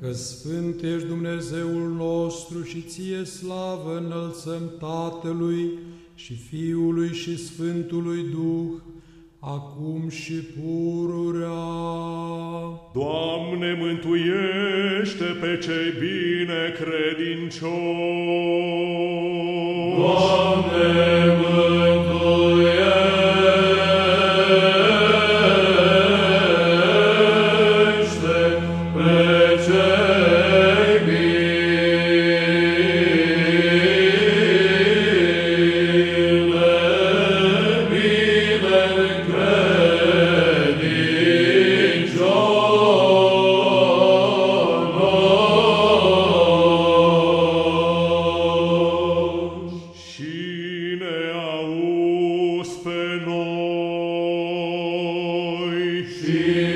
că Sfânt ești Dumnezeul nostru și ție slavă înălțăm Tatălui și Fiului și Sfântului Duh, acum și pururea. Doamne, mântuiește pe cei bine credincioși! Doamne, See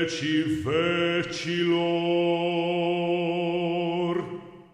vecii vecilor.